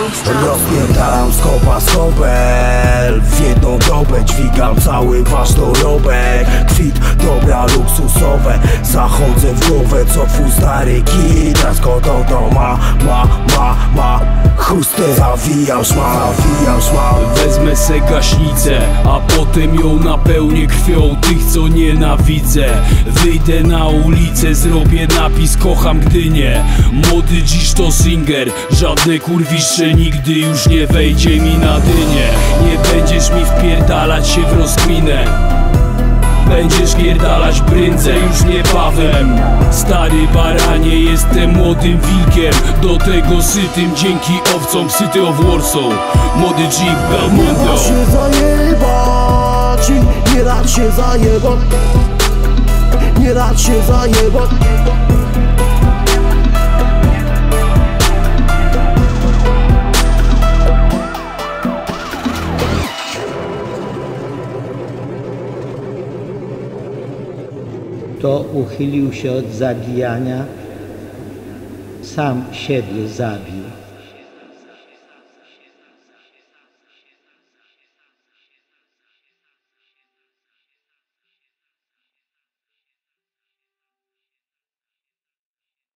Rozpierdalam skopa skobel W jedną dobę dźwigam cały wasz dorobek. Kwit, dobra, luksusowe Zachodzę w głowę, co twój stary skąd on to ma, ma, ma, ma? Chustę zawijam szmal, zawijam szmal Wezmę se gaśnicę, a potem ją napełnię krwią tych, co nienawidzę. Wyjdę na ulicę, zrobię napis Kocham Gdynię. Młody dziś to singer Żadne kurwisze nigdy już nie wejdzie mi na dynię. Nie będziesz mi wpierdalać się w rozkminę Będziesz pierdalać brędzę już niebawem. Stary baranie, jestem młodym wilkiem. Do tego sytym dzięki owcom City of Warsaw Młody G Nie Belmondo da się zajebać Nie da się zajebać. Nie da się zajebać Kto uchylił się od zabijania, sam siebie zabił.